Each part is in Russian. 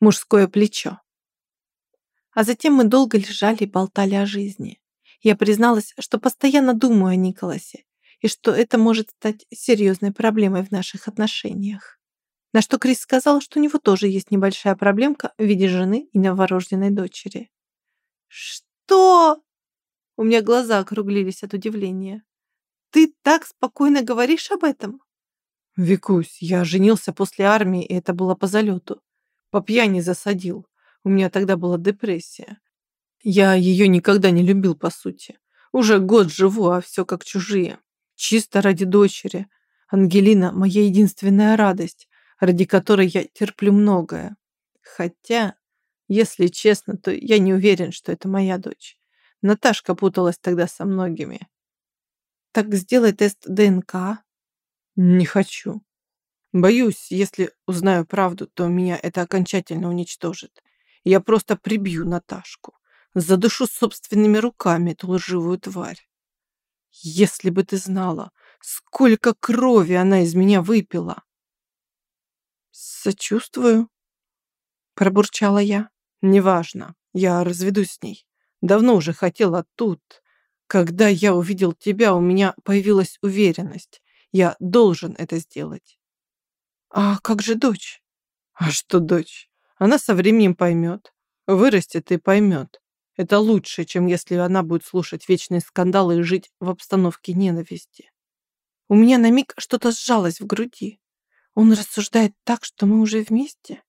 мужское плечо. А затем мы долго лежали и болтали о жизни. Я призналась, что постоянно думаю о Николасе и что это может стать серьезной проблемой в наших отношениях. На что Крис сказал, что у него тоже есть небольшая проблемка в виде жены и новорожденной дочери. «Что?» У меня глаза округлились от удивления. «Ты так спокойно говоришь об этом?» «Викусь, я женился после армии, и это было по залету. По пьяни засадил. У меня тогда была депрессия. Я ее никогда не любил, по сути. Уже год живу, а все как чужие. Чисто ради дочери. Ангелина – моя единственная радость, ради которой я терплю многое. Хотя, если честно, то я не уверен, что это моя дочь. Наташка путалась тогда со многими. Так сделай тест ДНК. Не хочу. Боюсь, если узнаю правду, то меня это окончательно уничтожит. Я просто прибью Наташку. Задушу собственными руками эту лживую тварь. Если бы ты знала, сколько крови она из меня выпила. Сочувствую, пробурчала я. Неважно, я разведусь с ней. Давно уже хотела тут. Когда я увидел тебя, у меня появилась уверенность. Я должен это сделать. А как же дочь? А что дочь? Она со временем поймет. Вырастет и поймет. Это лучше, чем если она будет слушать вечные скандалы и жить в обстановке ненависти. У меня на миг что-то сжалось в груди. Он рассуждает так, что мы уже вместе.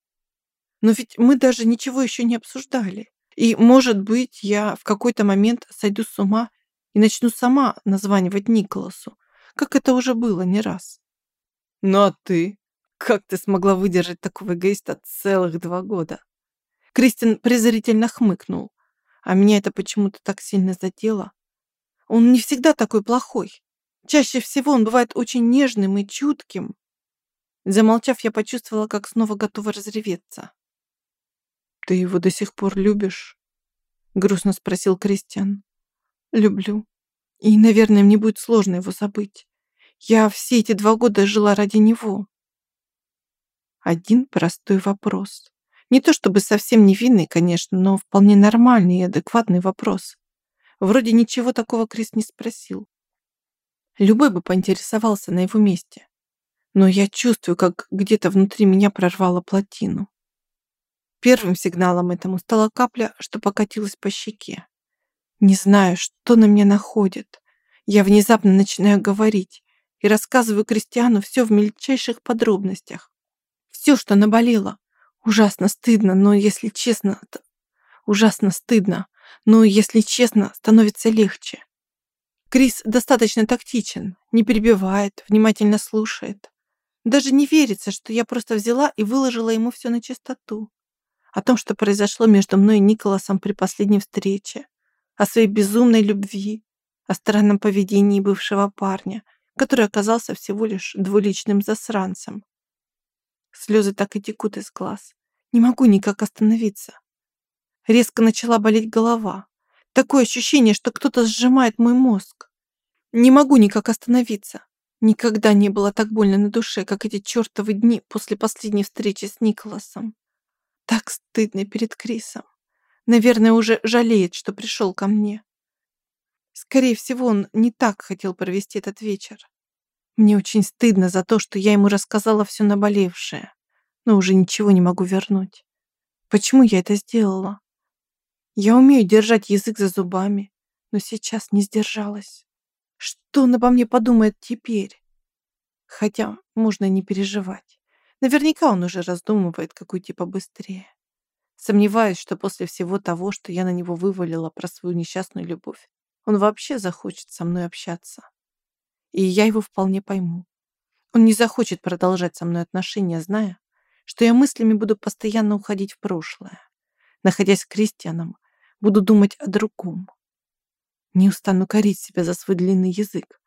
Но ведь мы даже ничего еще не обсуждали. И, может быть, я в какой-то момент сойду с ума и начну сама названивать Николасу, как это уже было не раз. Ну а ты? Как ты смогла выдержать такого эгоиста целых два года? Кристин презрительно хмыкнул, а меня это почему-то так сильно задело. Он не всегда такой плохой. Чаще всего он бывает очень нежным и чутким. Замолчав, я почувствовала, как снова готова разреветься. «Ты его до сих пор любишь?» Грустно спросил Кристиан. «Люблю. И, наверное, мне будет сложно его забыть. Я все эти два года жила ради него». Один простой вопрос. Не то чтобы совсем невинный, конечно, но вполне нормальный и адекватный вопрос. Вроде ничего такого Крис не спросил. Любой бы поинтересовался на его месте. Но я чувствую, как где-то внутри меня прорвало плотину. Первым сигналом этому стала капля, что покатилась по щеке. Не знаю, что на меня находит. Я внезапно начинаю говорить и рассказываю Кристиану все в мельчайших подробностях. Все, что наболело. Ужасно стыдно, но если честно, то... ужасно стыдно, но если честно, становится легче. Крис достаточно тактичен, не перебивает, внимательно слушает. Даже не верится, что я просто взяла и выложила ему все на чистоту. О том, что произошло между мной и Николасом при последней встрече. О своей безумной любви. О странном поведении бывшего парня, который оказался всего лишь двуличным засранцем. Слезы так и текут из глаз. Не могу никак остановиться. Резко начала болеть голова. Такое ощущение, что кто-то сжимает мой мозг. Не могу никак остановиться. Никогда не было так больно на душе, как эти чертовы дни после последней встречи с Николасом. Так стыдно перед Крисом. Наверное, уже жалеет, что пришел ко мне. Скорее всего, он не так хотел провести этот вечер. Мне очень стыдно за то, что я ему рассказала все наболевшее, но уже ничего не могу вернуть. Почему я это сделала? Я умею держать язык за зубами, но сейчас не сдержалась. Что он обо мне подумает теперь? Хотя можно не переживать. Наверняка он уже раздумывает, как уйти побыстрее. Сомневаюсь, что после всего того, что я на него вывалила про свою несчастную любовь, он вообще захочет со мной общаться и я его вполне пойму. Он не захочет продолжать со мной отношения, зная, что я мыслями буду постоянно уходить в прошлое. Находясь с Кристианом, буду думать о другом. Не устану корить себя за свой длинный язык.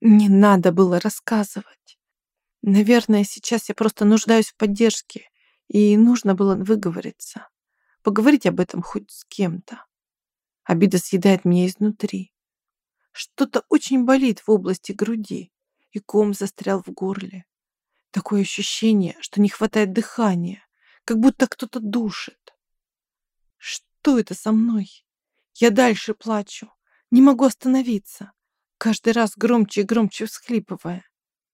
Не надо было рассказывать. Наверное, сейчас я просто нуждаюсь в поддержке, и нужно было выговориться. Поговорить об этом хоть с кем-то. Обида съедает меня изнутри. Что-то очень болит в области груди, и ком застрял в горле. Такое ощущение, что не хватает дыхания, как будто кто-то душит. Что это со мной? Я дальше плачу, не могу остановиться, каждый раз громче и громче всхлипывая.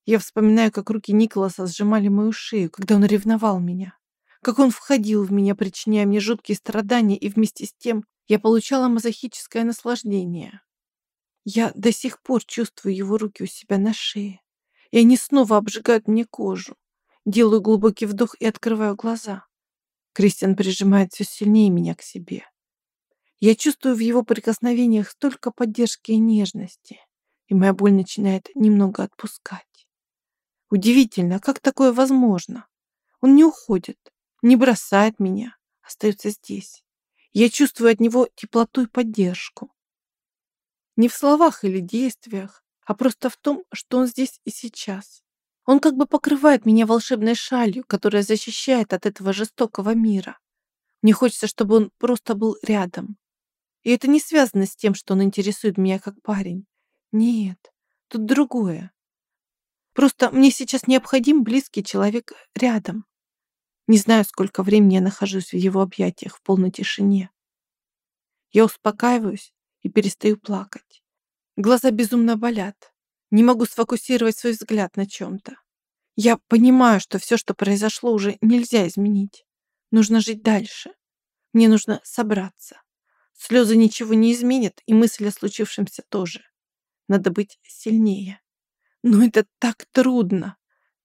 Я вспоминаю, как руки Николаса сжимали мою шею, когда он ревновал меня, как он входил в меня, причиняя мне жуткие страдания, и вместе с тем я получала мазохическое наслаждение. Я до сих пор чувствую его руки у себя на шее, и они снова обжигают мне кожу. Делаю глубокий вдох и открываю глаза. Кристиан прижимает все сильнее меня к себе. Я чувствую в его прикосновениях столько поддержки и нежности, и моя боль начинает немного отпускать. Удивительно, как такое возможно. Он не уходит, не бросает меня, остается здесь. Я чувствую от него теплоту и поддержку. Не в словах или действиях, а просто в том, что он здесь и сейчас. Он как бы покрывает меня волшебной шалью, которая защищает от этого жестокого мира. Мне хочется, чтобы он просто был рядом. И это не связано с тем, что он интересует меня как парень. Нет, тут другое. Просто мне сейчас необходим близкий человек рядом. Не знаю, сколько времени я нахожусь в его объятиях в полной тишине. Я успокаиваюсь и перестаю плакать. Глаза безумно болят. Не могу сфокусировать свой взгляд на чем-то. Я понимаю, что все, что произошло, уже нельзя изменить. Нужно жить дальше. Мне нужно собраться. Слезы ничего не изменят, и мысль о случившемся тоже. Надо быть сильнее. Но это так трудно.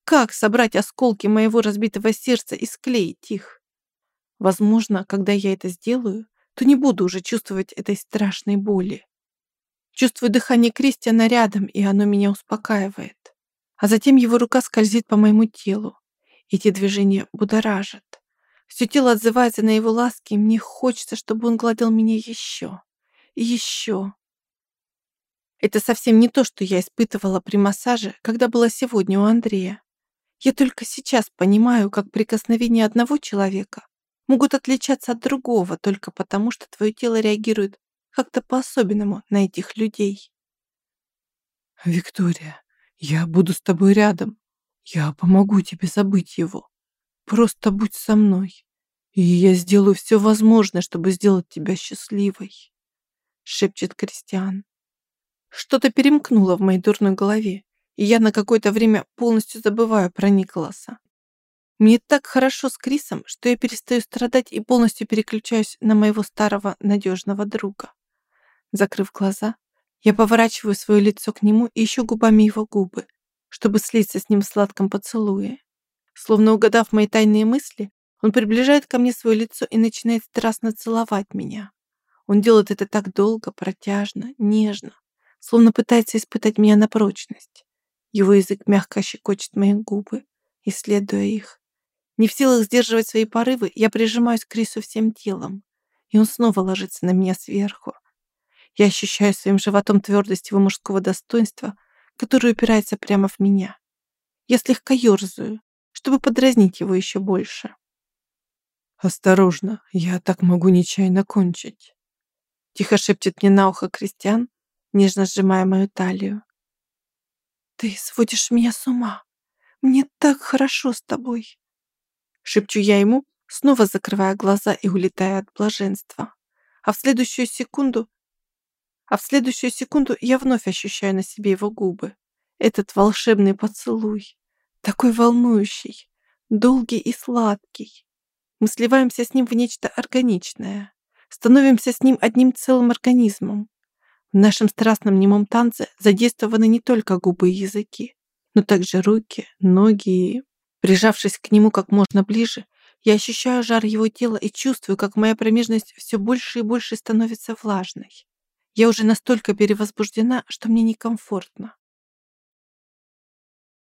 Как собрать осколки моего разбитого сердца и склеить их? Возможно, когда я это сделаю, то не буду уже чувствовать этой страшной боли. Чувствую дыхание Кристиана рядом, и оно меня успокаивает. А затем его рука скользит по моему телу. Эти движения будоражат. Все тело отзывается на его ласки, и мне хочется, чтобы он гладил меня еще и еще. Это совсем не то, что я испытывала при массаже, когда была сегодня у Андрея. Я только сейчас понимаю, как прикосновения одного человека могут отличаться от другого только потому, что твое тело реагирует как-то по-особенному на этих людей. «Виктория, я буду с тобой рядом. Я помогу тебе забыть его. Просто будь со мной, и я сделаю все возможное, чтобы сделать тебя счастливой», шепчет Кристиан. Что-то перемкнуло в моей дурной голове, и я на какое-то время полностью забываю про Николаса. Мне так хорошо с Крисом, что я перестаю страдать и полностью переключаюсь на моего старого надежного друга. Закрыв глаза, я поворачиваю свое лицо к нему и ищу губами его губы, чтобы слиться с ним в сладком поцелуе. Словно угадав мои тайные мысли, он приближает ко мне свое лицо и начинает страстно целовать меня. Он делает это так долго, протяжно, нежно, словно пытается испытать меня на прочность. Его язык мягко щекочет мои губы, исследуя их. Не в силах сдерживать свои порывы, я прижимаюсь к Крису всем телом, и он снова ложится на меня сверху. Я ощущаю своим животом твердость его мужского достоинства, которое упирается прямо в меня. Я слегка ерзаю, чтобы подразнить его еще больше. «Осторожно, я так могу нечаянно кончить», — тихо шепчет мне на ухо Кристиан, нежно сжимая мою талию. «Ты сводишь меня с ума. Мне так хорошо с тобой», Шепчу я ему, снова закрывая глаза и улетая от блаженства. А в следующую секунду... А в следующую секунду я вновь ощущаю на себе его губы. Этот волшебный поцелуй. Такой волнующий, долгий и сладкий. Мы сливаемся с ним в нечто органичное. Становимся с ним одним целым организмом. В нашем страстном немом танце задействованы не только губы и языки, но также руки, ноги и Прижавшись к нему как можно ближе, я ощущаю жар его тела и чувствую, как моя промежность все больше и больше становится влажной. Я уже настолько перевозбуждена, что мне некомфортно.